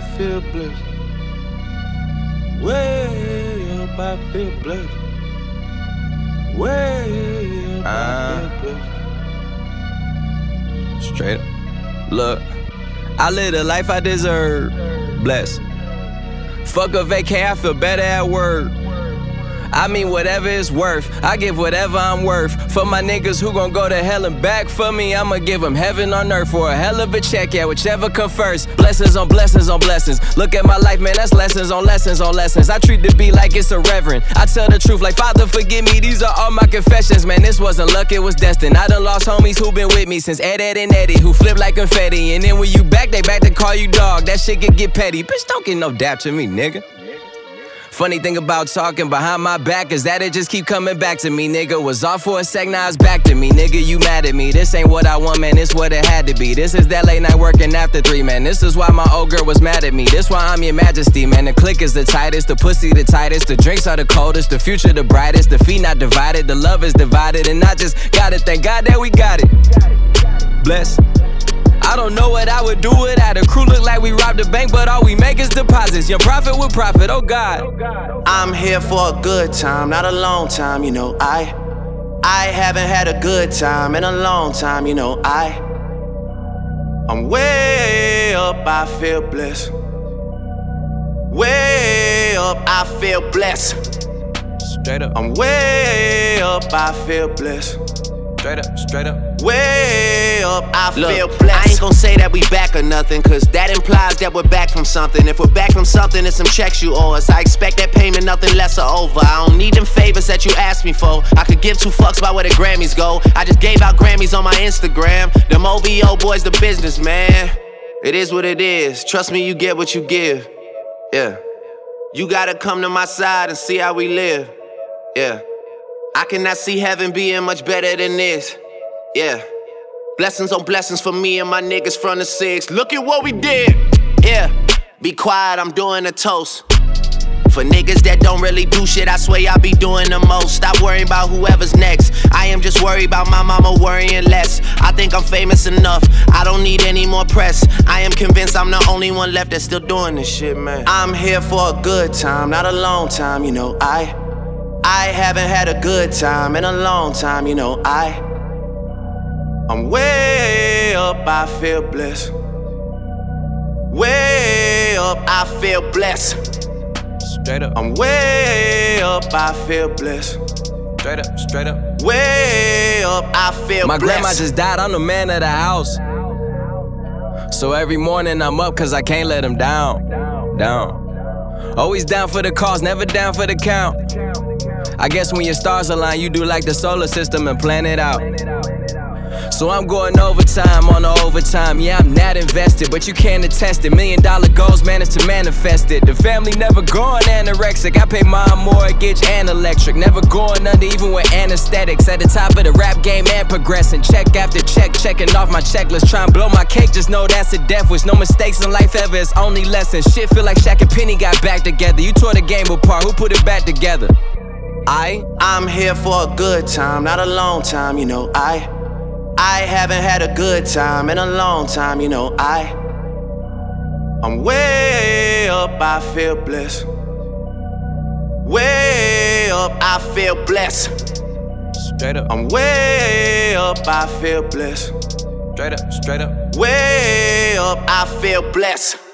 blessed. Way up, I feel blessed. Way up, I Uh. feel blessed. Straight up. Look, I live the life I deserve. Bless. Fuck a vacay, I feel better at work. I mean, whatever it's worth, I give whatever I'm worth. For my niggas who gon' go to hell and back for me, I'ma give them heaven on earth for a hell of a check, yeah, whichever come first. Blessings on blessings on blessings. Look at my life, man, that's lessons on lessons on lessons. I treat the beat like it's a reverend. I tell the truth, like, Father, forgive me, these are all my confessions, man. This wasn't luck, it was destined. I done lost homies who been with me since Ed, Ed, and Eddie, who flip like confetti. And then when you back, they back to call you dog. That shit can get petty. Bitch, don't get no dap to me, nigga. Funny thing about talking behind my back is that it just keep coming back to me, nigga. Was off for a sec, now it's back to me, nigga. You mad at me? This ain't what I want, man. This what it had to be. This is that late night working after three, man. This is why my old girl was mad at me. This why I'm your majesty, man. The click is the tightest, the pussy the tightest, the drinks are the coldest, the future the brightest, the feet not divided, the love is divided, and I just gotta thank God that we got it. Bless. I don't know what I would do without a crew. Look like we robbed a bank, but all we make is deposits. Your profit with profit, oh God. I'm here for a good time, not a long time, you know. I I haven't had a good time in a long time, you know. I I'm way up, I feel blessed. Way up, I feel blessed. Straight up, I'm way up, I feel blessed. Straight up, straight up. Way up, I Look, feel blessed. I ain't gon' say that we back or nothing, cause that implies that we're back from something. If we're back from something, it's some checks you owe us. I expect that payment, nothing less or over. I don't need them favors that you asked me for. I could give two fucks about where the Grammys go. I just gave out Grammys on my Instagram. Them OVO boys, the business, man. It is what it is. Trust me, you get what you give. Yeah. You gotta come to my side and see how we live. Yeah. I cannot see heaven being much better than this. Yeah. Blessings on blessings for me and my niggas from the six. Look at what we did. Yeah. Be quiet, I'm doing a toast. For niggas that don't really do shit, I swear I be doing the most. Stop worrying about whoever's next. I am just worried about my mama worrying less. I think I'm famous enough. I don't need any more press. I am convinced I'm the only one left that's still doing this shit, man. I'm here for a good time, not a long time, you know. I I haven't had a good time in a long time, you know. I I'm way up, I feel blessed. Way up, I feel blessed. Straight up, I'm way up, I feel blessed. straight up, straight up. Way up, I feel My blessed. grandma just died, I'm the man of the house. So every morning I'm up cause I can't let him down. Down. Always down for the cause, never down for the count. I guess when your stars align, you do like the solar system and plan it out. So I'm going overtime on the overtime. Yeah, I'm not invested, but you can't attest it. Million dollar goals managed to manifest it. The family never going anorexic. I pay my mortgage and electric. Never going under, even with anesthetics. At the top of the rap game and progressing. Check after check, checking off my checklist. Try and blow my cake, just know that's a death wish. No mistakes in life ever, it's only lessons. Shit feel like Shaq and Penny got back together. You tore the game apart, who put it back together? I I'm here for a good time, not a long time, you know. I I haven't had a good time in a long time, you know. I I'm way up, I feel blessed. Way up, I feel blessed. straight up, I'm way up, I feel blessed. straight up, straight up. Way up, I feel blessed.